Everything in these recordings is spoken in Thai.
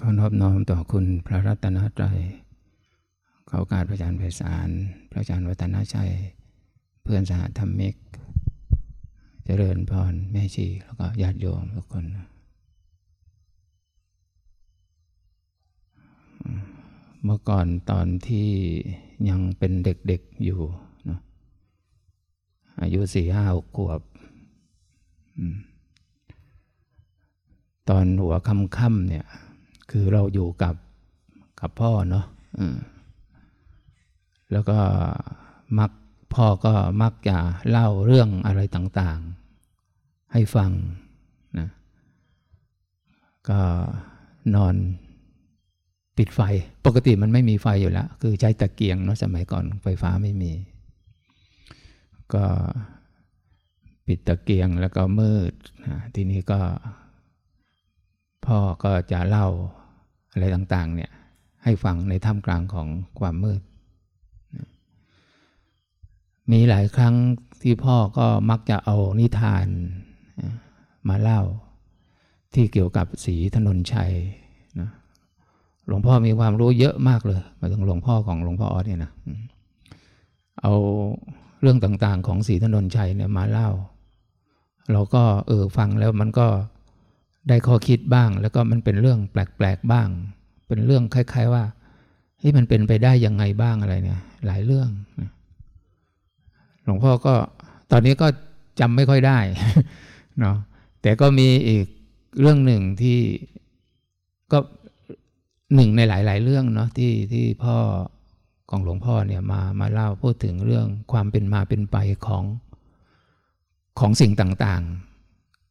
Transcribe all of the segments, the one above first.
ขอนอบน้อมต่อคุณพระรัตนตรัยเขาการพระอาจารย์ไพศาล พระอาจารย์วัฒนชัย เพื่อนสหธรรมิก เจริญพรแม่ชี แล้วก็ญาติโยมทุกคน เมื่อก่อนตอนที่ยังเป็นเด็กๆอยู่นะอายุสี่ห้าขวบ ตอนหัวค่ำๆเนี่ย คือเราอยู่กับกับพ่อเนาะแล้วก็มักพ่อก็มักจะเล่าเรื่องอะไรต่างๆ ให้ฟังนะก็นอนปิดไฟ ปกติมันไม่มีไฟอยู่แล้ว คือใช้ตะเกียงเนาะสมัยก่อนไฟฟ้าไม่มี ก็ปิดตะเกียงแล้วก็มืด ทีนี้ก็ พ่อก็จะเล่าอะไรต่างๆเนี่ยให้ฟังในท่ามกลางของความมืด มีหลายครั้งที่พ่อก็มักจะเอานิทานมาเล่าที่เกี่ยวกับสีถนนชัยนะหลวงพ่อมีความรู้เยอะมากเลยมาถึงหลวงพ่อของหลวงพ่อออสเนี่ยนะเอาเรื่องต่างๆของสีถนนชัยเนี่ยมาเล่า เราก็เออฟังแล้วมันก็ ได้ข้อคิดบ้าง แล้วก็มันเป็นเรื่องแปลกๆบ้าง เป็นเรื่องคล้าย ๆว่าเฮ้ยมันเป็นไปได้ยังไงบ้างอะไรเนี่ย หลายเรื่องหลวงพ่อก็ตอนนี้ก็จำไม่ค่อยได้เนาะแต่ก็มีอีกเรื่องหนึ่งที่ก็หนึ่งในหลาย ๆ เรื่องเนาะที่ที่พ่อของหลวงพ่อเนี่ยมามาเล่าพูดถึงเรื่องความเป็นมาเป็นไปของของสิ่งต่างๆ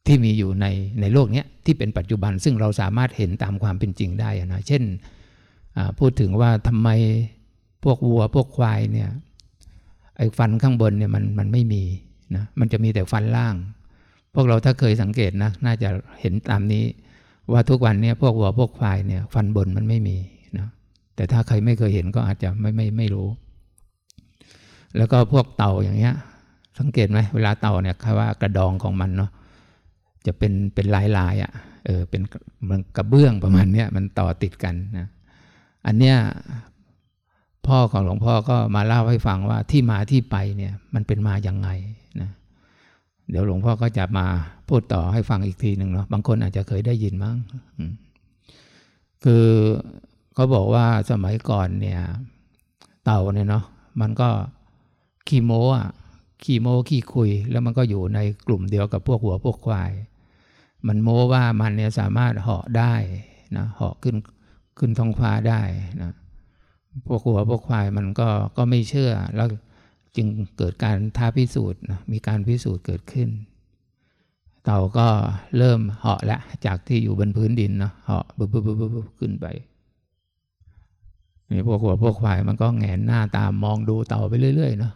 ที่มีอยู่ในในโลกนี้ที่เป็นปัจจุบันซึ่งเราสามารถเห็นตามความเป็นจริงได้นะเช่นพูดถึงว่าทำไมพวกวัวพวกควายเนี่ยไอ้ฟันข้างบนเนี่ยมันมันไม่มีนะมันจะมีแต่ฟันล่าง พวกเราถ้าเคยสังเกตนะน่าจะเห็นตามนี้ ว่าทุกวันนี้พวกวัวพวกควายเนี่ยฟันบนมันไม่มีนะแต่ถ้าใครไม่เคยเห็นก็อาจจะไม่ไม่ไม่รู้ แล้วก็พวกเต่าอย่างเงี้ย สังเกตไหมเวลาเต่าเนี่ยคำว่ากระดองของมันเนาะ จะเป็นเป็นลายลายอะ่ะเออเป็นมันกระเบื้องประมาณเนี้ยมันต่อติดกันนะอันเนี้ยพ่อของหลวงพ่อก็มาเล่าให้ฟังว่าที่มาที่ไปเนี่ยมันเป็นมาอย่างไงนะเดี๋ยวหลวงพ่อก็จะมาพูดต่อให้ฟังอีกทีหนึ่งเนาะบางคนอาจจะเคยได้ยินมั้งคือเขาบอกว่าสมัยก่อนเนี่ย เต่าเนี่ยเนาะมันก็ขี้โม้อะขี้โม้ขี้คุย แล้วมันก็อยู่ในกลุ่มเดียวกับพวกหัวพวกควาย มันโม้ว่ามันเนี่ยสามารถเหาะได้นะเหาะขึ้นขึ้นท้องฟ้าได้นะพวกหัวพวกควายมันก็ก็ไม่เชื่อ แล้วจึงเกิดการท้าพิสูจน์นะมีการพิสูจน์เกิดขึ้น เต่าก็เริ่มเหาะแล้วจากที่อยู่บนพื้นดินเนาะเหาะบึบบึบบึบขึ้นไปนี่พวกหัวพวกควายมันก็แงนหน้าตามมองดูเต่าไปเรื่อยๆเนาะ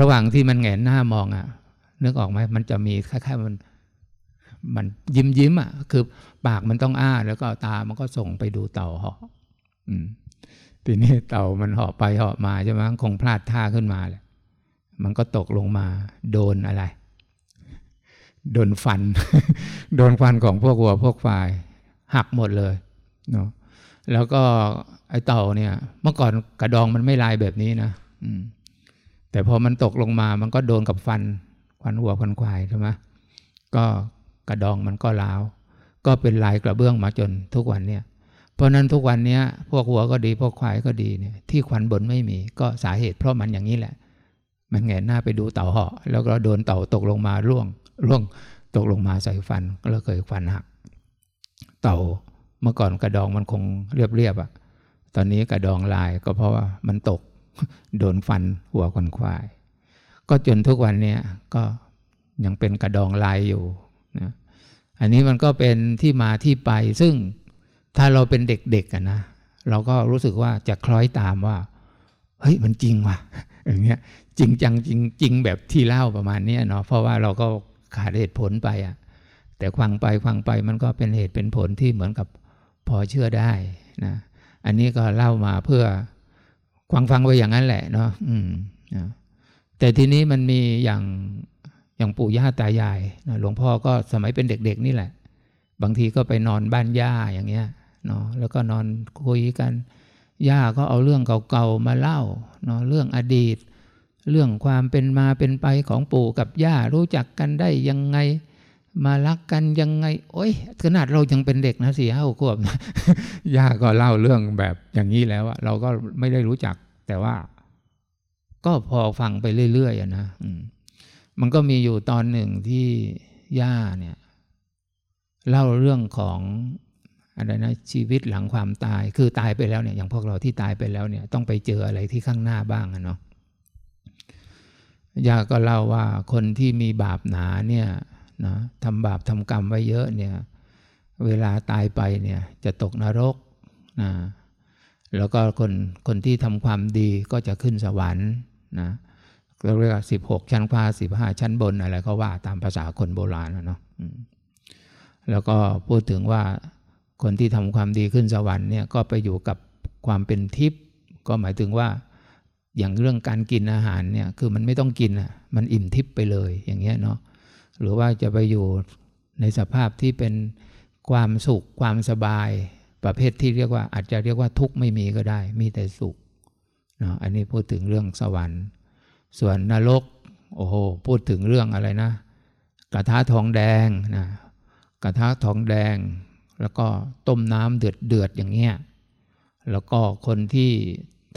ระหว่างที่มันแงนหน้ามองอะนึกออกไหมมันจะมีคล้ายๆมัน มันยิ้มยิ้มอะ คือปากมันต้องอ้า แล้วก็ตามันก็ส่งไปดูเต่าเหาะทีนี้เต่ามันเหาะไปเหาะมาใช่ไหมคงพลาดท่าขึ้นมาแหละมันก็ตกลงมา โดนอะไร โดนฟัน โดนฟันของพวกวัวพวกควาย หักหมดเลยเนาะแล้วก็ไอเต่าเนี่ย เมื่อก่อนกระดองมันไม่ลายแบบนี้นะแต่พอมันตกลงมา มันก็โดนกับฟันฟันหัวฟันควายใช่ไหมก็ กระดองมันก็ล้าวก็เป็นลายกระเบื้องมาจนทุกวันเนี่ยเพราะนั้นทุกวันนี้พวกหัวก็ดีพวกควายก็ดีเนี่ยที่ควันบนไม่มีก็สาเหตุเพราะมันอย่างนี้แหละ มันแงนหน้าไปดูเต่าเหาะ แล้วก็โดนเต่าตกลงมาร่วงร่วงตกลงมาใส่ฟันก็เคยฟันหัก เต่าเมื่อก่อนกระดองมันคงเรียบๆอะ่ะตอนนี้กระดองลายก็เพราะว่ามันตกโดนฟันหัวคนควาย ก็จนทุกวันนี้ก็ยังเป็นกระดองลายอยู่ นะอันนี้มันก็เป็นที่มาที่ไป ซึ่งถ้าเราเป็นเด็กๆกันนะ เราก็รู้สึกว่าจะคล้อยตามว่า เฮ้ยมันจริงว่ะอย่างเงี้ยจริงจังจริงจริงแบบที่เล่าประมาณนี้เนาะเพราะว่าเราก็ขาดเหตุผลไปอะแต่ฟังไปฟังไปมันก็เป็นเหตุเป็นผลที่เหมือนกับพอเชื่อได้นะอันนี้ก็เล่ามาเพื่อฟังฟังไปอย่างนั้นแหละเนาะอืมนะแต่ทีนี้มันมีอย่าง อย่างปู่ย่าตายายนะหลวงพ่อก็สมัยเป็นเด็กๆนี่แหละ บางทีก็ไปนอนบ้านย่าอย่างเงี้ยเนาะแล้วก็นอนคุยกัน ย่าก็เอาเรื่องเก่าๆมาเล่าเนาะเรื่องอดีต เรื่องความเป็นมาเป็นไปของปู่กับย่ารู้จักกันได้ยังไง มารักกันยังไง โอ้ยขนาดเรายังเป็นเด็กนะสี่ห้าขวบย่าก็เล่าเรื่องแบบอย่างนี้แล้วอะเราก็ไม่ได้รู้จัก แต่ว่า ก็พอฟังไปเรื่อยๆนะมั มันก็มีอยู่ตอนหนึ่งที่ย่าเนี่ยเล่าเรื่องของอะไรนะชีวิตหลังความตาย คือตายไปแล้วเนี่ยอย่างพวกเราที่ตายไปแล้วเนี่ยต้องไปเจออะไรที่ข้างหน้าบ้างเนาะย่าก็เล่าว่าคนที่มีบาปหนาเนี่ยนะทำบาปทำกรรมไว้เยอะเนี่ยเวลาตายไปเนี่ยจะตกนรกนะแล้วก็คนคนที่ทำความดีก็จะขึ้นสวรรค์นะ เรียกว่าสิบหกชั้นฟ้าสิบห้าชั้นบนอะไรก็ว่าตามภาษาคนโบราณนะเนาะแล้วก็พูดถึงว่าคนที่ทำความดีขึ้นสวรรค์เนี่ยก็ไปอยู่กับความเป็นทิพย์ก็หมายถึงว่าอย่างเรื่องการกินอาหารเนี่ยคือมันไม่ต้องกินอะมันอิ่มทิพย์ไปเลยอย่างเงี้ยเนาะหรือว่าจะไปอยู่ในสภาพที่เป็นความสุขความสบายประเภทที่เรียกว่าอาจจะเรียกว่าทุกข์ไม่มีก็ได้ มีแต่สุขเนาะอันนี้พูดถึงเรื่องสวรรค์ ส่วนนรกโอ้โหพูดถึงเรื่องอะไรนะ กระทะทองแดงนะกระทะทองแดง แล้วก็ต้มน้ำเดือดเดือดอย่างเงี้ยแล้วก็คนที่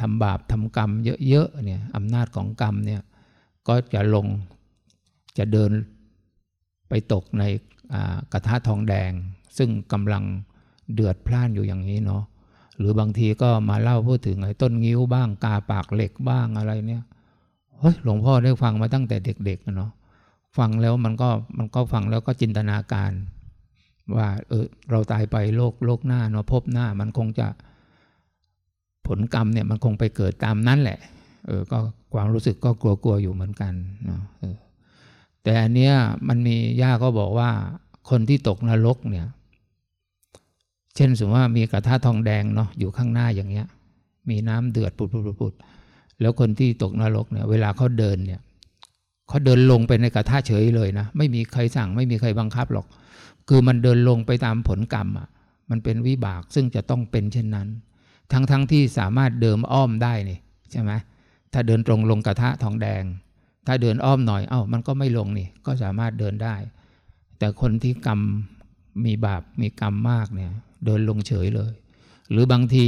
ทำบาปทำกรรมเยอะๆเนี่ยอำนาจของกรรมเนี่ยก็จะลงจะเดินไปตกในกระทะทองแดง ซึ่งกำลังเดือดพล่านอยู่อย่างนี้เนาะหรือบางทีก็มาเล่าพูดถึงไอ้ต้นงิ้วบ้างกาปากเหล็กบ้างอะไรเนี่ย เฮ้ยหลวงพ่อได้ฟังมาตั้งแต่เด็กๆเนาะฟังแล้วมันก็มันก็ฟังแล้วก็จินตนาการ ว่าเออเราตายไปโลกโลกหน้าเนาะพบหน้ามันคงจะผลกรรมเนี่ยมันคงไปเกิดตามนั้นแหละ เออ ก็ความรู้สึกก็กลัวๆอยู่เหมือนกันเนาะแต่อันเนี้ยมันมีย่าก็บอกว่า คนที่ตกนรกเนี่ย เช่นสมมติว่ามีกระทะทองแดงเนาะอยู่ข้างหน้าอย่างเงี้ย มีน้ำเดือดปุดปุดปุด แล้วคนที่ตกนรกเนี่ย เวลาเขาเดินเนี่ยเขาเดินลงไปในกระทะเฉยเลยนะไม่มีใครสั่งไม่มีใครบังคับหรอก คือมันเดินลงไปตามผลกรรมอะ มันเป็นวิบากซึ่งจะต้องเป็นเช่นนั้น ทั้งๆทที่สามารถเดิมอ้อมได้นี่ใช่ไหมถ้าเดินตรงลงกระทะทองแดง ถ้าเดินอ้อมหน่อยเอา้ามันก็ไม่ลงนี่ก็สามารถเดินได้ แต่คนที่กรรมมีบาปมีกรรมมากเนี่ย เดินลงเฉยเลย หรือบางที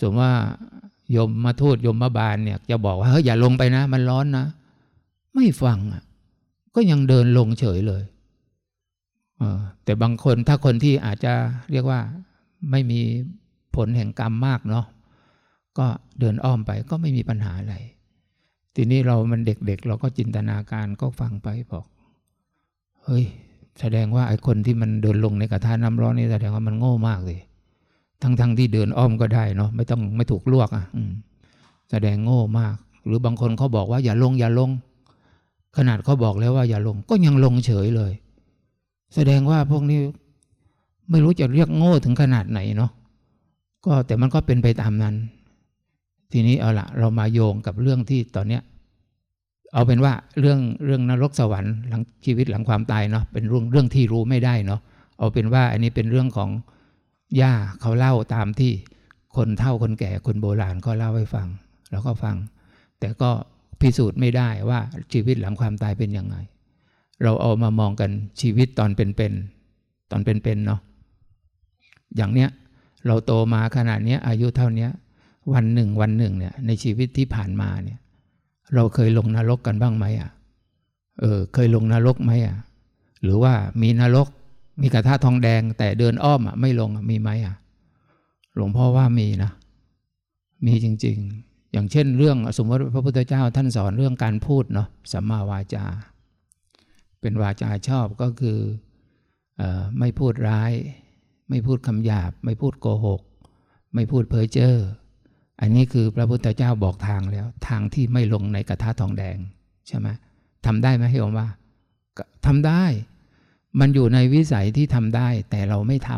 สมมติว่า ยมมาทูตยมมาบาลเนี่ย จะบอกว่าเฮ้ยอย่าลงไปนะ มันร้อนนะ ไม่ฟังอะ ก็ยังเดินลงเฉยเลยอ๋อแต่บางคนถ้าคนที่อาจจะเรียกว่าไม่มีผลแห่งกรรมมากเนาะก็เดินอ้อมไปก็ไม่มีปัญหาอะไร ทีนี้เรามันเด็กๆเราก็จินตนาการก็ฟังไปบอก เฮ้ย แสดงว่าไอ้คนที่มันเดินลงในกระทะน้ำร้อนนี่แสดงว่ามันโง่มากเลย ทั้งๆทที่เดินอ้อมก็ได้เนาะไม่ต้องไม่ถูกลวกอะอืมแสดงโง่มาก หรือบางคนเขาบอกว่าอย่าลงอย่าลง ขนาดเขาบอกแล้วว่าอย่าลงก็ยังลงเฉยเลย แสดงว่าพวกนี้ไม่รู้จะเรียกโง่ถึงขนาดไหนเนาะก็แต่มันก็เป็นไปตามนั้น ทีนี้เอาละเรามาโยงกับเรื่องที่ตอนเนี้ยเอาเป็นว่าเรื่องเรื่องนรกสวรรค์หลังชีวิตหลังความตายเนาะเป็นเรื่องเรื่องที่รู้ไม่ได้เนาะเอาเป็นว่าอันนี้เป็นเรื่องของ ย่าเขาเล่าตามที่คนเฒ่าคนแก่คนโบราณก็เล่าให้ฟังแล้วก็ฟัง แต่ก็พิสูจน์ไม่ได้ว่าชีวิตหลังความตายเป็นยังไง เราเอามามองกันชีวิตตอนเป็นๆตอนเป็นๆเนาะอย่างเนี้ยเราโตมาขนาดนี้อายุเท่านี้วันหนึ่งวันหนึ่งเนี่ยในชีวิตที่ผ่านมาเนี่ย เราเคยลงนรกกันบ้างไหมอะเออเคยลงนรกไหมอะหรือว่ามีนรก มีกระทะทองแดงแต่เดินอ้อมอะไม่ลงมีไหมอะ หลวงพ่อว่ามีนะ มีจริง ๆ อย่างเช่น เรื่องสมมติพระพุทธเจ้าท่านสอนเรื่องการพูดเนาะสัมมาวาจา เป็นวาจาชอบก็คืออไม่พูดร้าย ไม่พูดคำหยาบ ไม่พูดโกหก ไม่พูดเพ้อเจ้ออันนี้คือพระพุทธเจ้าบอกทางแล้ว ทางที่ไม่ลงในกระทะทองแดงใช่ไหมทำได้ไหมโยมว่าทำได้ มันอยู่ในวิสัยที่ทำได้แต่เราไม่ท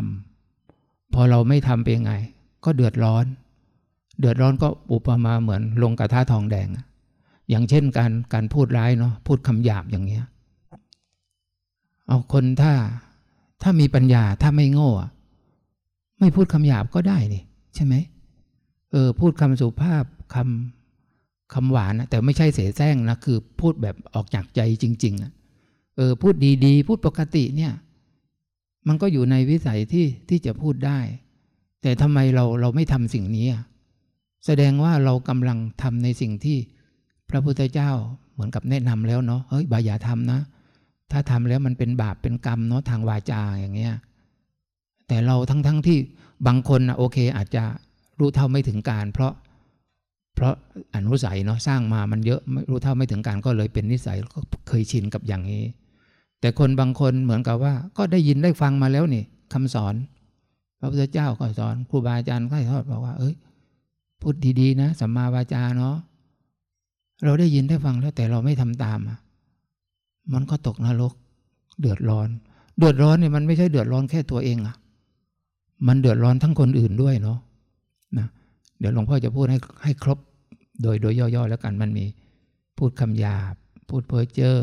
ำพอเราไม่ทำเป็นไง ก็เดือดร้อน เดือดร้อนก็อุปมาเหมือนลงกระทะทองแดง อย่างเช่นการการพูดร้ายเนาะพูดคำหยาบอย่างเงี้ยเอาคนถ้าถ้ามีปัญญาถ้าไม่โง่ไม่พูดคำหยาบก็ได้นี่ใช่ไหมเออพูดคำสุภาพคำคำหวานนะแต่ไม่ใช่เสแสร้งนะคือพูดแบบออกจากใจจริงๆอะ เออพูดดีๆ พูดปกติเนี่ย มันก็อยู่ในวิสัยที่ที่จะพูดได้ แต่ทำไมเราเราไม่ทำสิ่งนี้แสดงว่าเรากำลังทำในสิ่งที่พระพุทธเจ้าเหมือนกับแนะนำแล้วเนาะเฮ้ยบาอย่าทำนะ ถ้าทำแล้วมันเป็นบาปเป็นกรรมเนาะทางวาจาอย่างเงี้ยแต่เราทั้งๆทที่บางคนนะโอเค อาจจะรู้เท่าไม่ถึงการ เพราะ เพราะอนุสัยเนาะสร้างมามันเยอะไม่รู้เท่าไม่ถึงการก็เลยเป็นนิสัยก็เคยชินกับอย่างนี้ แต่คนบางคนเหมือนกับว่า ก็ได้ยินได้ฟังมาแล้วนี่คำสอน พระพุทธเจ้าก็สอนครูบาอาจารย์ก็สอนบอกว่า เอ้ยพูดดีๆนะสัมมาวาจาเนาะเราได้ยินได้ฟังแล้วแต่เราไม่ทำตามอะมันก็ตกนรก เดือดร้อน เดือดร้อนเนี่ยมันไม่ใช่เดือดร้อนแค่ตัวเองอะมันเดือดร้อนทั้งคนอื่นด้วยเนาะนะเดี๋ยวหลวงพ่อจะพูดให้ให้ครบโดยโดยย่อๆแล้วกันมันมี พูดคำหยาบ พูดเพ้อเจ้อ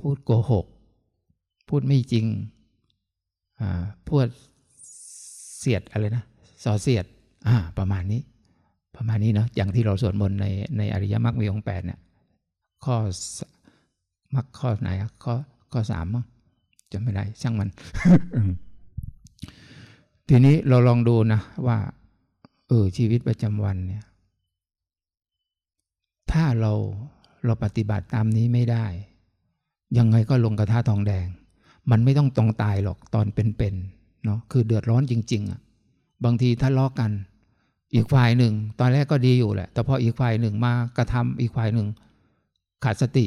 พูดโกหก พูดไม่จริงพูดเสียดอะไรนะส่อเสียดประมาณนี้ ประมาณนี้เนาะอย่างที่เราสวดมนต์ในในอริยมรรคมีองค์แปดเนี่ยข้อมรรคข้อไหนข้อข้อสามมั้งจะไม่ได้ช่างมัน ทีนี้เราลองดูนะว่าเออชีวิตประจำวันเนี่ย ถ้าเราเราปฏิบัติตามนี้ไม่ได้ ยังไงก็ลงกระทะทองแดง มันไม่ต้องตรงตายหรอกตอนเป็นๆเนาะคือเดือดร้อนจริง ๆอะ่ะบางทีถ้าล้อกัน อีกฝ่ายหนึ่ง ตอนแรกก็ดีอยู่แหละ แต่พออีกฝ่ายหนึ่งมากระทำอีกฝ่ายหนึ่ง ขาดสติ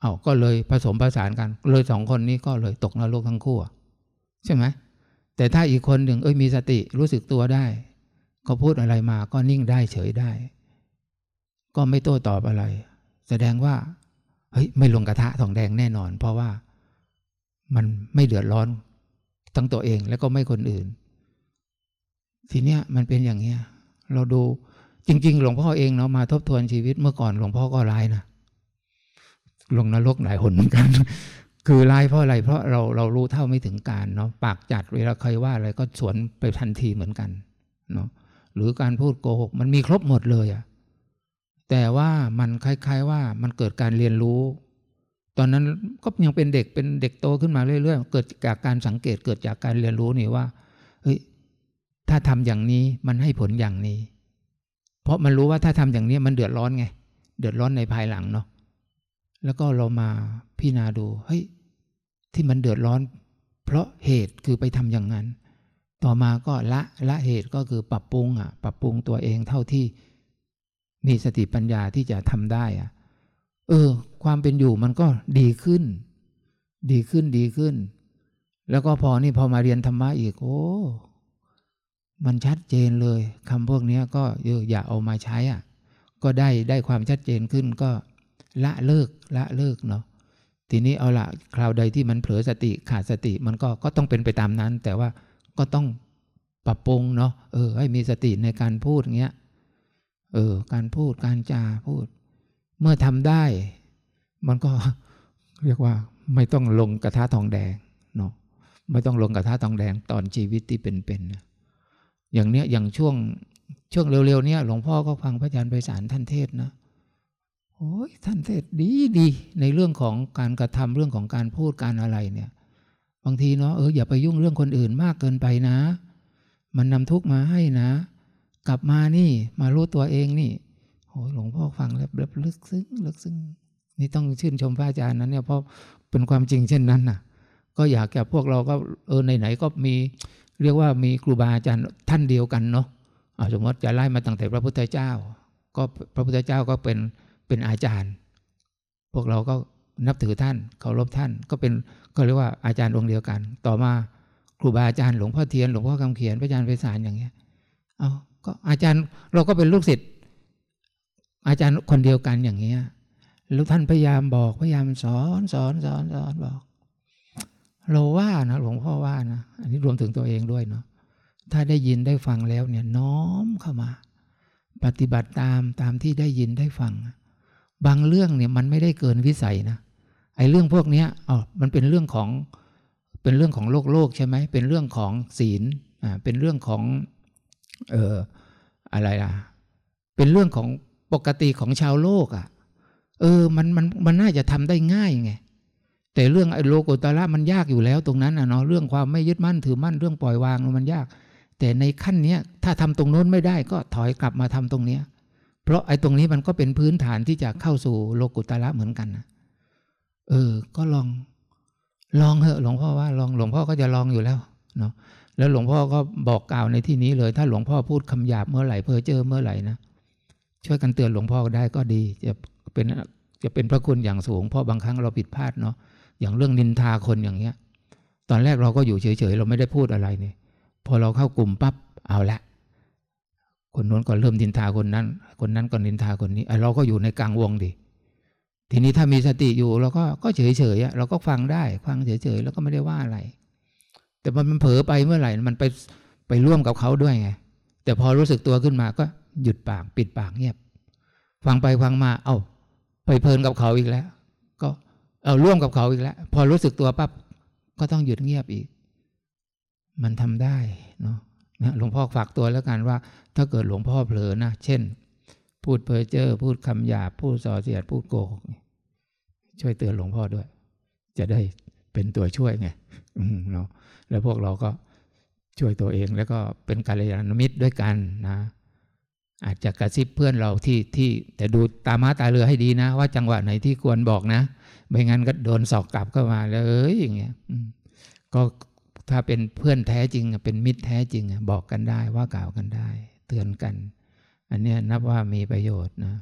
เอาก็เลยผสมประสานกัน เลยสองคนนี้ก็เลยตกนรกทั้งคู่ใช่ไหมแต่ถ้าอีกคนหนึ่งเอ้ยมีสติรู้สึกตัวได้เขาพูดอะไรมาก็นิ่งได้เฉยได้ ก็ไม่โต้ตอบอะไร แสดงว่า เฮ้ยไม่ลงกระทะทองแดงแน่นอน เพราะว่ามันไม่เดือดร้อนทั้งตัวเองแล้วก็ไม่คนอื่น ทีเนี้ยมันเป็นอย่างเงี้ย เราดูจริง ๆ หลวงพ่อเองเนาะมาทบทวนชีวิตเมื่อก่อนหลวงพ่อก็ร้ายนะลงนรกหลายหนเหมือนกัน คือร้ายเพราะอะไร เพราะเราเรารู้เท่าไม่ถึงการเนาะปากจัดเวลาใครว่าอะไรก็สวนไปทันทีเหมือนกันเนาะหรือการพูดโกหก มันมีครบหมดเลยอะ แต่ว่ามันคล้าย ๆ ว่ามันเกิดการเรียนรู้ ตอนนั้นก็ยังเป็นเด็กเป็นเด็กโตขึ้นมาเรื่อยๆ เกิดจากการสังเกตเกิดจากการเรียนรู้นี่ว่าเฮ้ยถ้าทำอย่างนี้มันให้ผลอย่างนี้ เพราะมันรู้ว่าถ้าทำอย่างนี้มันเดือดร้อนไง เดือดร้อนในภายหลังเนาะแล้วก็เรามาพิจารณาดูเฮ้ยที่มันเดือดร้อน เพราะเหตุคือไปทำอย่างนั้น ต่อมาก็ละละเหตุก็คือปรับปรุงอะ ปรับปรุงตัวเองเท่าที่ มีสติปัญญาที่จะทำได้อะเออ ความเป็นอยู่มันก็ดีขึ้น ดีขึ้นดีขึ้น แล้วก็พอนี่พอมาเรียนธรรมะอีก โอ้ มันชัดเจนเลยคำพวกนี้ก็เอออย่าเอามาใช้อะ ก็ได้ได้ความชัดเจนขึ้นก็ละเลิกละเลิกเนาะทีนี้เอาละคราวใดที่มันเผลอสติขาดสติมันก็ก็ต้องเป็นไปตามนั้น แต่ว่าก็ต้องปรับปรุงเนาะเออให้มีสติในการพูดเงี้ย เออ การพูดการจาพูด เมื่อทำได้ มันก็เรียกว่า ไม่ต้องลงกระทะทองแดงเนาะไม่ต้องลงกระทะทองแดงตอนชีวิตที่เป็นๆอย่างเนี้ยอย่างช่วงช่วงเร็วๆเนี้ยหลวงพ่อก็ฟังพระอาจารย์ไปสารท่านเทศนะโอ้ยท่านเทศดีดีในเรื่องของการกระทำเรื่องของการพูดการอะไรเนี่ย บางทีเนาะเอออย่าไปยุ่งเรื่องคนอื่นมากเกินไปนะ มันนำทุกข์มาให้นะ กลับมานี่มารู้ตัวเองนี่โอ้หลวงพ่อฟังแล้วแบบลึกซึ้งลึกซึ้งนี่ต้องชื่นชมพระอาจารย์นั้นเนี่ยเพราะเป็นความจริงเช่นนั้นน่ะ ก็อยากแก่พวกเราก็เออไหนๆก็มีเรียกว่ามีครูบาอาจารย์ท่านเดียวกันเนาะสมมติจะไล่มาตั้งแต่พระพุทธเจ้า ก็พระพุทธเจ้าก็เป็นเป็นอาจารย์ พวกเราก็นับถือท่านเคารพท่านก็เป็นก็เรียกว่าอาจารย์องค์เดียวกัน ต่อมาครูบาอาจารย์หลวงพ่อเทียนหลวงพ่อคำเขียนพระอาจารย์ไพศาลอย่างเงี้ย เอา ก็อาจารย์เราก็เป็นลูกศิษย์อาจารย์คนเดียวกันอย่างเงี้ยแล้วท่านพยายามบอกพยายามสอนสอนสอนสอนบอก เราว่านะหลวงพ่อว่านะอันนี้รวมถึงตัวเองด้วยเนาะถ้าได้ยินได้ฟังแล้วเนี่ยน้อมเข้ามา ปฏิบัติตามตามที่ได้ยินได้ฟัง บางเรื่องเนี่ยมันไม่ได้เกินวิสัยนะไอ้เรื่องพวกนี้อ๋อมันเป็นเรื่องของเป็นเรื่องของโลกโลกใช่ไหมเป็นเรื่องของศีลอ่าเป็นเรื่องของ เอออะไรล่ะ เป็นเรื่องของปกติของชาวโลกอะ่ะ เออมันมันมันน่าจะทำได้ง่ายไงแต่เรื่องไอ้โลกุตระมันยากอยู่แล้วตรงนั้นนะเนาะเรื่องความไม่ยึดมั่นถือมั่นเรื่องปล่อยวางมันยาก แต่ในขั้นเนี้ยถ้าทำตรงโน้นไม่ได้ก็ถอยกลับมาทำตรงเนี้ย เพราะไอ้ตรงนี้มันก็เป็นพื้นฐานที่จะเข้าสู่โลกุตระเหมือนกันนะเออ ก็ลอง ลองเหอะ หลวงพ่อว่า ลองหลวงพ่อก็จะลองอยู่แล้วเนาะ แล้วหลวงพ่อก็บอกกล่าวในที่นี้เลย ถ้าหลวงพ่อพูดคำหยาบเมื่อไหร่เพ้อเจ้อเมื่อไหร่นะช่วยกันเตือนหลวงพ่อได้ก็ดี จะเป็นจะเป็นพระคุณอย่างสูง เพราะบางครั้งเราผิดพลาดเนาะอย่างเรื่องนินทาคนอย่างเงี้ย ตอนแรกเราก็อยู่เฉยๆเราไม่ได้พูดอะไรเนี่ยพอเราเข้ากลุ่มปั๊บเอาละคนนู้นก็เริ่มนินทาคนนั้น คนนั้นก็นินทาคนนี้เราก็อยู่ในกลางวงดิทีนี้ถ้ามีสติอยู่เราก็ก็เฉยๆเราก็ฟังได้ ฟังเฉยๆแล้วก็ไม่ได้ว่าอะไร แต่มันเผลอไปเมื่อไหร่ มันไปไปร่วมกับเขาด้วยไง แต่พอรู้สึกตัวขึ้นมาก็หยุดปากปิดปากเงียบ ฟังไปฟังมา เอา้า ไปเพลินกับเขาอีกแล้ว ก็เอาร่วมกับเขาอีกแล้ว พอรู้สึกตัวปั๊บก็ต้องหยุดเงียบอีก มันทำได้เนาะนะหลวงพ่อฝากตัวแล้วกันว่า ถ้าเกิดหลวงพ่อเผลอนะ เช่น พูดเพ้อเจ้อพูดคำหยาบพูดส่อเสียดพูดโกหกช่วยเตือนหลวงพ่อด้วย จะได้เป็นตัวช่วยไงเนาะ แล้วพวกเราก็ช่วยตัวเอง แล้วก็เป็นกาลยานมิตรด้วยกันนะ อาจจะกระซิบเพื่อนเราที่ที่แต่ดูตามาตาเรือให้ดีนะ ว่าจังหวะไหนที่ควรบอกนะไม่งั้นก็โดนสอกกลับเข้ามาเลยอย่างเงี้ยก็ถ้าเป็นเพื่อนแท้จริงเป็นมิตรแท้จริงบอกกันได้ว่ากล่าวกันได้ เตือนกัน อันนี้นับว่ามีประโยชน์นะ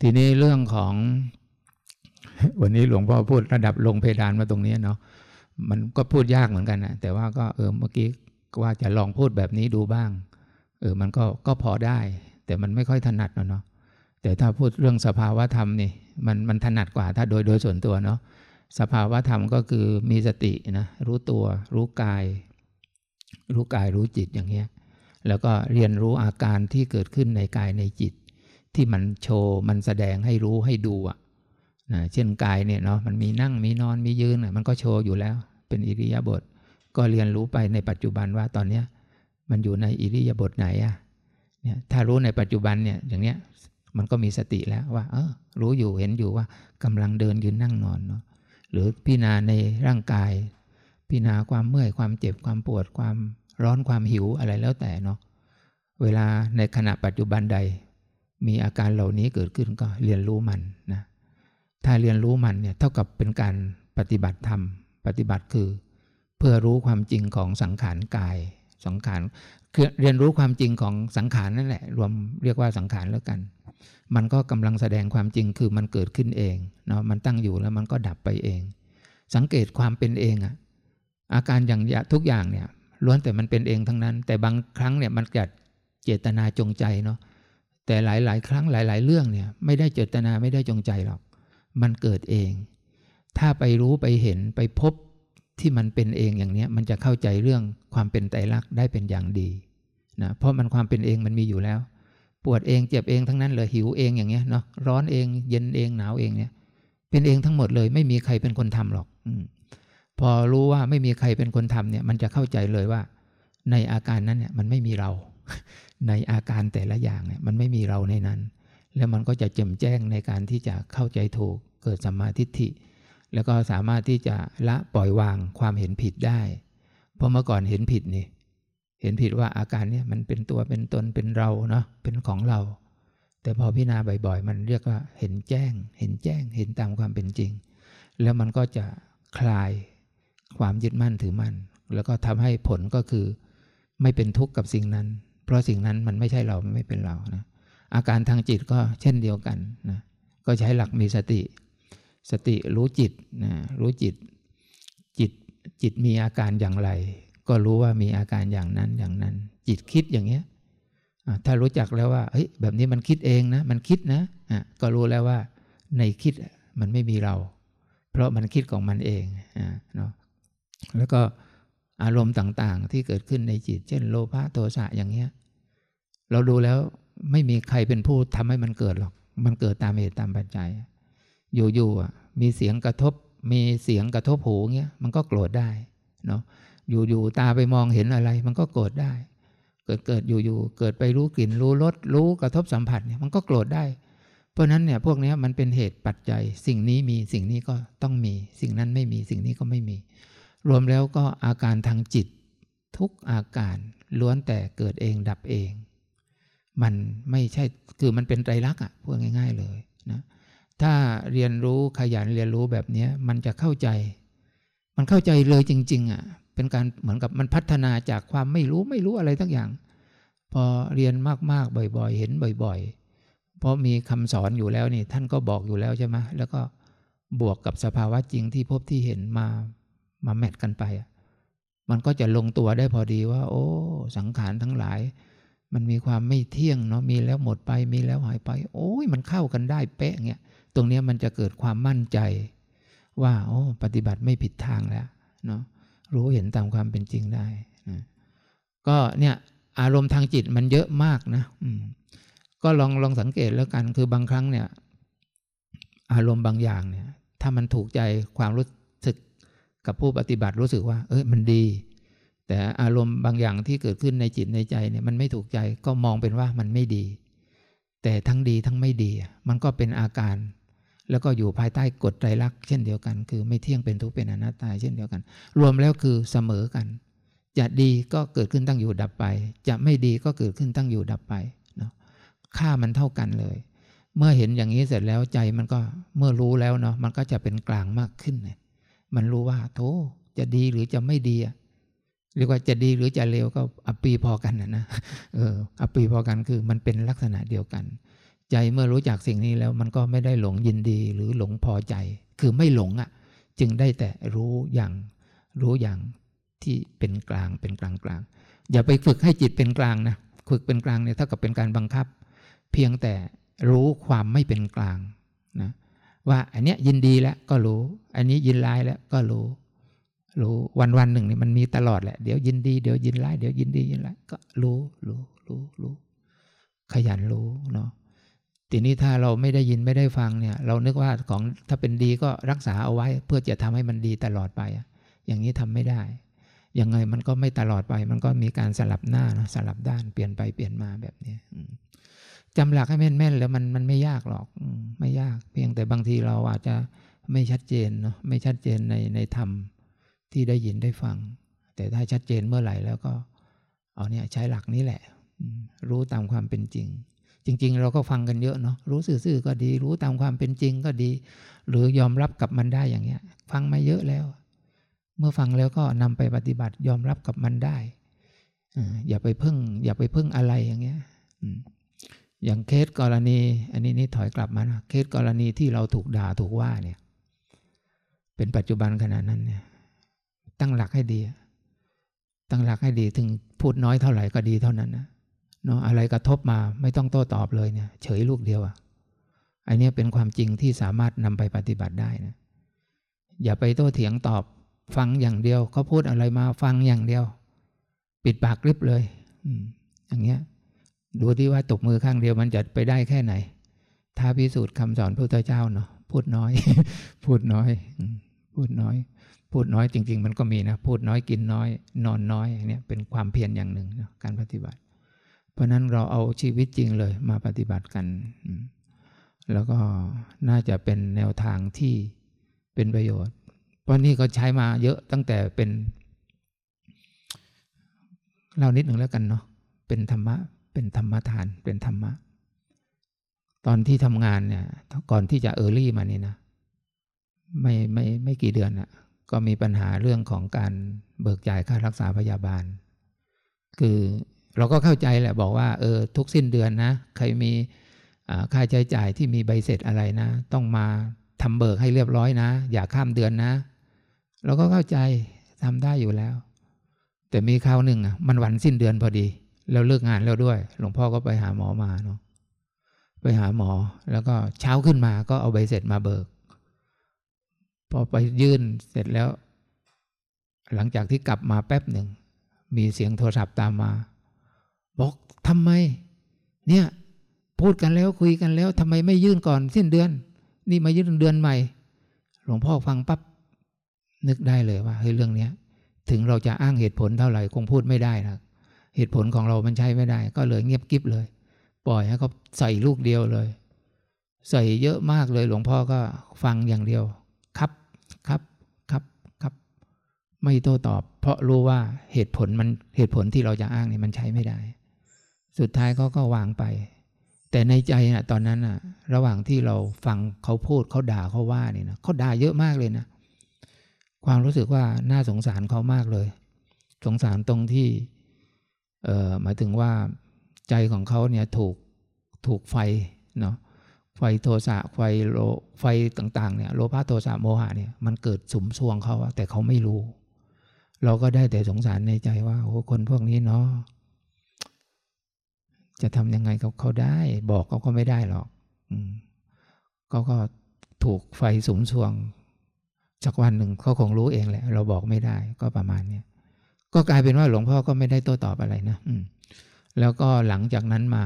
ทีนี้เรื่องของ วันนี้หลวงพ่อพูดระดับลงเพดานมาตรงนี้เนาะ มันก็พูดยากเหมือนกันนะแต่ว่าก็เออเมื่อกี้ว่าจะลองพูดแบบนี้ดูบ้าง เออมันก็ก็พอได้ แต่มันไม่ค่อยถนัดเนาะแต่ถ้าพูดเรื่องสภาวะธรรมนี่มันมันถนัดกว่าถ้าโดยโดยส่วนตัวเนาะสภาวะธรรมก็คือมีสตินะรู้ตัวรู้กาย รู้กายรู้จิตอย่างเงี้ยแล้วก็เรียนรู้อาการที่เกิดขึ้นในกายในจิต ที่มันโชว์มันแสดงให้รู้ให้ดูอะนะ เช่นกายเนี่ยเนาะมันมีนั่งมีนอนมียืนมันก็โชว์อยู่แล้ว เป็นอิริยาบถก็เรียนรู้ไปในปัจจุบันว่าตอนเนี้ยมันอยู่ในอิริยาบถไหนอะเนี่ยถ้ารู้ในปัจจุบันเนี่ยอย่างเนี้ยมันก็มีสติแล้วว่า เออรู้อยู่เห็นอยู่ว่ากำลังเดินยืนนั่งนอนเนาะหรือพิจารณาในร่างกาย พิจารณาความเมื่อยความเจ็บความปวดความร้อนความหิวอะไรแล้วแต่เนาะเวลาในขณะปัจจุบันใด มีอาการเหล่านี้เกิดขึ้นก็เรียนรู้มันนะ ถ้าเรียนรู้มันเนี่ยเท่ากับเป็นการปฏิบัติธรรม ปฏิบัติคือ เพื่อรู้ความจริงของสังขารกายสังขารคือเรียนรู้ความจริงของสังขารนั่นแหละ รวมเรียกว่าสังขารแล้วกัน มันก็กำลังแสดงความจริงคือมันเกิดขึ้นเองเนาะมันตั้งอยู่แล้วมันก็ดับไปเอง สังเกตความเป็นเองอะอาการอย่างทุกอย่างเนี่ยล้วนแต่มันเป็นเองทั้งนั้น แต่บางครั้งเนี่ยมันเกิดเจตนาจงใจเนาะแต่หลาย ๆ ครั้งหลาย ๆ เรื่องเนี่ยไม่ได้เจตนาไม่ได้จงใจหรอก มันเกิดเอง ถ้าไปรู้ไปเห็นไปพบที่มันเป็นเองอย่างนี้มันจะเข้าใจเรื่องความเป็นไตรลักษณ์ได้เป็นอย่างดีนะเพราะมันความเป็นเองมันมีอยู่แล้ว ปวดเองเจ็บเองทั้งนั้นเลยหิวเองอย่างเงี้ยเนาะร้อนเองเย็นเองหนาวเองเนี่ย เป็นเองทั้งหมดเลย ไม่มีใครเป็นคนทำหรอกอพอรู้ว่าไม่มีใครเป็นคนทำเนี่ย มันจะเข้าใจเลยว่า ในอาการนั้นเนี่ย มันไม่มีเรา ในอาการแต่ละอย่างเนี่ย มันไม่มีเราในนั้น แล้วมันก็จะแจ่มแจ้งในการที่จะเข้าใจถูกเกิดสัมมาทิฏฐิ แล้วก็สามารถที่จะละปล่อยวางความเห็นผิดได้ เพราะเมื่อก่อนเห็นผิดนี่ เห็นผิดว่าอาการนี้มันเป็นตัวเป็นตนเป็นเราเนาะเป็นของเรา แต่พอพิจารณาบ่อยๆ มันเรียกว่าเห็นแจ้ง เห็นแจ้งเห็นตามความเป็นจริง แล้วมันก็จะคลายความยึดมั่นถือมั่น แล้วก็ทำให้ผลก็คือ ไม่เป็นทุกข์กับสิ่งนั้น เพราะสิ่งนั้นมันไม่ใช่เราไม่เป็นเรานะ อาการทางจิตก็เช่นเดียวกันนะก็ใช้หลักมีสติ สติรู้จิตนะรู้จิต จิตจิตมีอาการอย่างไร ก็รู้ว่ามีอาการอย่างนั้นอย่างนั้น จิตคิดอย่างเงี้ยถ้ารู้จักแล้วว่าเฮ้ยแบบนี้มันคิดเองนะ มันคิดนะะก็รู้แล้วว่า ในคิดมันไม่มีเรา เพราะมันคิดของมันเองเนาะแล้วก็อารมณ์ต่างๆที่เกิดขึ้นในจิต เช่น โลภะโทสะอย่างเงี้ย เราดูแล้ว ไม่มีใครเป็นผู้ทำให้มันเกิดหรอก มันเกิดตามเหตุตามปัจจัย อยู่ๆมีเสียงกระทบ มีเสียงกระทบหูเงี้ย มันก็โกรธได้เนาะ อยู่ๆตาไปมองเห็นอะไร มันก็โกรธได้ เกิดเกิดอยู่ๆ เกิดไปรู้กลิ่นรู้รสรู้กระทบสัมผัสเนี่ย มันก็โกรธได้ เพราะนั้นเนี่ยพวกนี้มันเป็นเหตุปัจจัย สิ่งนี้มีสิ่งนี้ก็ต้องมี สิ่งนั้นไม่มีสิ่งนี้ก็ไม่มี รวมแล้วก็อาการทางจิต ทุกอาการล้วนแต่เกิดเองดับเอง มันไม่ใช่คือมันเป็นไตรลักษณ์อะพูดง่าย ๆเลยนะถ้าเรียนรู้ขยันเรียนรู้แบบนี้มันจะเข้าใจ มันเข้าใจเลยจริง ๆอะเป็นการเหมือนกับมันพัฒนาจากความไม่รู้ไม่รู้อะไรทั้งอย่าง พอเรียนมากๆบ่อย ๆ เห็นบ่อย ๆ เพราะมีคำสอนอยู่แล้วนี่ท่านก็บอกอยู่แล้วใช่ไหมแล้วก็บวกกับสภาวะจริงที่พบที่เห็นมามาแมทกันไป มันก็จะลงตัวได้พอดีว่า โอ้ สังขารทั้งหลาย มันมีความไม่เที่ยงเนาะมีแล้วหมดไปมีแล้วหายไป โอ้ยมันเข้ากันได้เป๊ะเงี้ยตรงนี้มันจะเกิดความมั่นใจ ว่าโอ้ปฏิบัติไม่ผิดทางแล้วเนาะรู้เห็นตามความเป็นจริงได้นะก็เนี่ยอารมณ์ทางจิตมันเยอะมากนะก็ลองลองสังเกตแล้วกัน คือบางครั้งเนี่ย อารมณ์บางอย่างเนี่ย ถ้ามันถูกใจความรู้สึกกับผู้ปฏิบัติรู้สึกว่า เอ้ยมันดี แต่อารมณ์บางอย่างที่เกิดขึ้นในจิตในใจเนี่ยมันไม่ถูกใจก็มองเป็นว่ามันไม่ดี แต่ทั้งดีทั้งไม่ดี มันก็เป็นอาการ แล้วก็อยู่ภายใต้กฎไตรลักษณ์เช่นเดียวกัน คือไม่เที่ยงเป็นทุกข์เป็นอนัตตาเช่นเดียวกัน รวมแล้วคือเสมอกัน จะดีก็เกิดขึ้นตั้งอยู่ดับไป จะไม่ดีก็เกิดขึ้นตั้งอยู่ดับไปเนาะค่ามันเท่ากันเลย เมื่อเห็นอย่างนี้เสร็จแล้วใจมันก็เมื่อรู้แล้วเนาะมันก็จะเป็นกลางมากขึ้นเนี่ยมันรู้ว่าโธจะดีหรือจะไม่ดี เรียกว่าจะดีหรือจะเลวก็อปีพอกันนะนะเอออปีพอกันคือมันเป็นลักษณะเดียวกัน ใจเมื่อรู้จักสิ่งนี้แล้วมันก็ไม่ได้หลงยินดีหรือหลงพอใจ คือไม่หลงอะ่ะ จึงได้แต่รู้อย่างรู้อย่างที่เป็นกลางเป็นกลางกลางอย่าไปฝึกให้จิตเป็นกลางนะฝึกเป็นกลางเนี่ยเท่ากับเป็นการบังคับ เพียงแต่รู้ความไม่เป็นกลางนะว่าอันเนี้ยยินดีแล้วก็รู้ อันนี้ยินร้ายแล้วก็รู้ รู้วันวันหนึ่งนี่มันมีตลอดแหละ เดี๋ยวยินดีเดี๋ยวยินร้ายเดี๋ยวยินดียินร้ายก็รู้รู้รู้รู้ขยันรู้เนาะทีนี้ถ้าเราไม่ได้ยินไม่ได้ฟังเนี่ย เรานึกว่าของถ้าเป็นดีก็รักษาเอาไว้ เพื่อจะทำให้มันดีตลอดไปอย่างนี้ทำไม่ได้ยังไงมันก็ไม่ตลอดไป มันก็มีการสลับหน้านะสลับด้านเปลี่ยนไปเปลี่ยนมาแบบนี้จำหลักให้แม่นๆแล้วมันมันไม่ยากหรอกไม่ยาก เพียงแต่บางทีเราอาจจะไม่ชัดเจนเนาะไม่ชัดเจนในในธรรม ที่ได้ยินได้ฟัง แต่ถ้าชัดเจนเมื่อไหร่แล้วก็เอาเนี่ยใช้หลักนี้แหละ รู้ตามความเป็นจริง จริง ๆ เราก็ฟังกันเยอะเนาะรู้ซื่อๆก็ดี รู้ตามความเป็นจริงก็ดี หรือยอมรับกับมันได้อย่างเงี้ย ฟังมาเยอะแล้ว เมื่อฟังแล้วก็นำไปปฏิบัติยอมรับกับมันได้อย่าไปพึ่ง อย่าไปพึ่งอะไรอย่างเงี้ยอย่างเคสกรณี อันนี้นี่ถอยกลับมานะเคสกรณีที่เราถูกด่าถูกว่าเนี่ย เป็นปัจจุบันขนาดนั้นเนี่ย ตั้งหลักให้ดี ตั้งหลักให้ดีถึงพูดน้อยเท่าไหร่ก็ดีเท่านั้นนะเนาะอะไรกระทบมาไม่ต้องโต้ตอบเลยเนี่ย เฉยลูกเดียวอะ่ะอันนี้เป็นความจริงที่สามารถนำไปปฏิบัติได้นะอย่าไปโต้เถียงตอบฟังอย่างเดียวเขาพูดอะไรมาฟังอย่างเดียว ปิดปากริบเลยอืมอย่างเงี้ย ดูที่ว่าตบมือข้างเดียวมันจะไปได้แค่ไหน ถ้าพิสูจน์คำสอนพระพุทธเจ้าเนาะพูดน้อย พูดน้อย พูดน้อย พูดน้อยจริง ๆ มันก็มีนะ พูดน้อยกินน้อย นอนน้อยเนี่ยเป็นความเพียรอย่างหนึ่งนะการปฏิบัติ เพราะนั้นเราเอาชีวิตจริงเลยมาปฏิบัติกัน แล้วก็น่าจะเป็นแนวทางที่เป็นประโยชน์ เพราะนี่ก็ใช้มาเยอะตั้งแต่เป็นเล่านิดหนึ่งแล้วกันเนาะเป็นธรรมะ เป็นธรรมทาน เป็นธรรมะ ตอนที่ทำงานเนี่ย ก่อนที่จะเออร์ลี่มานี่นะไม่ไม่ไม่กี่เดือนอะ ก็มีปัญหาเรื่องของการเบิกจ่ายค่ารักษาพยาบาล คือเราก็เข้าใจแหละบอกว่าเออทุกสิ้นเดือนนะ ใครมีค่าใช้จ่ายที่มีใบเสร็จอะไรนะ ต้องมาทำเบิกให้เรียบร้อยนะ อย่าข้ามเดือนนะเราก็เข้าใจทำได้อยู่แล้ว แต่มีคราวหนึ่งอะมันวันสิ้นเดือนพอดีแล้วเลิกงานแล้วด้วย หลวงพ่อก็ไปหาหมอมาเนาะไปหาหมอแล้วก็เช้าขึ้นมาก็เอาใบเสร็จมาเบิก พอไปยื่นเสร็จแล้ว หลังจากที่กลับมาแป๊บหนึ่ง มีเสียงโทรศัพท์ตามมา บอกทำไม เนี่ย พูดกันแล้วคุยกันแล้วทำไมไม่ยื่นก่อนสิ้นเดือน นี่มายื่นเดือนใหม่ หลวงพ่อฟังปับ๊บนึกได้เลยว่าเฮ้ยเรื่องเนี้ย ถึงเราจะอ้างเหตุผลเท่าไหร่คงพูดไม่ได้นะเหตุผลของเรามันใช้ไม่ได้ ก็เลยเงียบกิบเลย ปล่อยให้เขาใส่ลูกเดียวเลย ใส่เยอะมากเลย หลวงพ่อก็ฟังอย่างเดียว ครับครับครับครับ ไม่โต้ตอบ เพราะรู้ว่าเหตุผลมันเหตุผลที่เราจะอ้างนี่มันใช้ไม่ได้ สุดท้ายเขาก็วางไป แต่ในใจนะ่ะ ตอนนั้นน่ะ ระหว่างที่เราฟังเขาพูดเขาด่าเขาว่านี่นะเขาด่าเยอะมากเลยนะความรู้สึกว่าน่าสงสารเขามากเลย สงสารตรงที่ เอ่อหมายถึงว่าใจของเขาเนี่ยถูกถูกไฟเนาะไฟโทสะไฟโลไฟต่าง ๆ เนี่ยโลภะโทสะโมหะเนี่ยมันเกิดสุมสวงเขาแต่เขาไม่รู้ เราก็ได้แต่สงสารในใจว่าโอ้คนพวกนี้เนาะจะทำยังไงกับเขาได้ บอกเขาก็ไม่ได้หรอกอืมเขาก็ถูกไฟสุมสวงสักวันหนึ่งเขาคงรู้เองแหละ เราบอกไม่ได้ก็ประมาณเนี้ยก็กลายเป็นว่าหลวงพ่อก็ไม่ได้โต้ตอบอะไรนะอืม แล้วก็หลังจากนั้นมา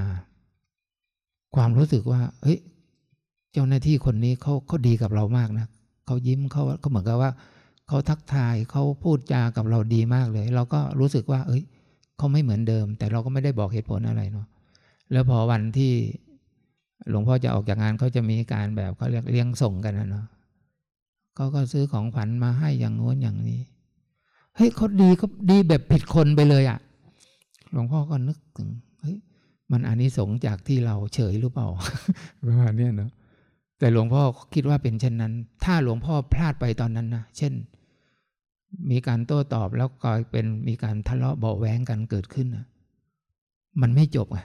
ความรู้สึกว่า เฮ้ย เจ้าหน้าที่คนนี้เขาเขาดีกับเรามากนะเขายิ้มเขาเขาเหมือนกับว่า เขาทักทายเขาพูดจากับเราดีมากเลย เราก็รู้สึกว่า เอ้ยเขาไม่เหมือนเดิม แต่เราก็ไม่ได้บอกเหตุผลอะไรเนาะแล้วพอวันที่หลวงพ่อจะออกจากงานเขาจะมีการแบบเขาเรียกเลี้ยงส่งกันนะเนาะเขาก็ซื้อของขวัญมาให้อย่างโน้นอย่างนี้เฮ้ยเขาดีเขาดีแบบผิดคนไปเลยอะ่ะหลวงพ่อก็นึกถึงเฮ้ยมันอานิสงส์จากที่เราเฉยหรือเปล่าประมาณนี้เนาะแต่หลวงพ่อคิดว่าเป็นเช่นนั้น ถ้าหลวงพ่อพลาดไปตอนนั้นนะเช่น มีการโต้ตอบแล้วกลายเป็นมีการทะเลาะเบาแหวงกันเกิดขึ้น มันไม่จบอะ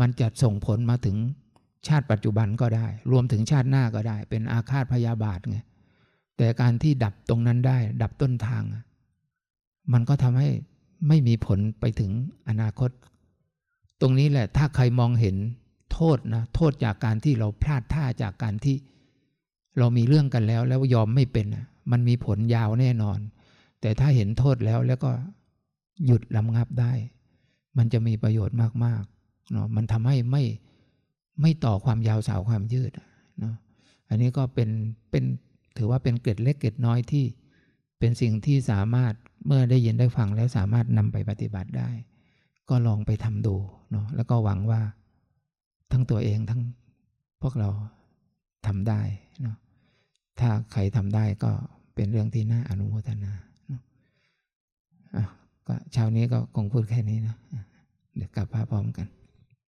มันจะส่งผลมาถึงชาติปัจจุบันก็ได้ รวมถึงชาติหน้าก็ได้ เป็นอาฆาตพยาบาทไงแต่การที่ดับตรงนั้นได้ ดับต้นทาง มันก็ทำให้ไม่มีผลไปถึงอนาคต ตรงนี้แหละถ้าใครมองเห็นโทษนะโทษจากการที่เราพลาดท่าจากการที่ เรามีเรื่องกันแล้วแล้วยอมไม่เป็น มันมีผลยาวแน่นอน แต่ถ้าเห็นโทษแล้วแล้วก็หยุดลำงับได้ มันจะมีประโยชน์มากๆเนาะมันทำให้ไม่ไม่ต่อความยาวสาวความยืดเนาะอันนี้ก็เป็นเป็นถือว่าเป็นเกร็ดเล็กเกร็ดน้อยที่เป็นสิ่งที่สามารถเมื่อได้ยินได้ฟังแล้วสามารถนำไปปฏิบัติได้ ก็ลองไปทำดูเนาะแล้วก็หวังว่าทั้งตัวเองทั้งพวกเราทำได้เนาะถ้าใครทำได้ก็เป็นเรื่องที่น่าอนุโมทนา ก็เช้านี้ก็คงพูดแค่นี้นะเดี๋ยวกลับพาพร้อมกัน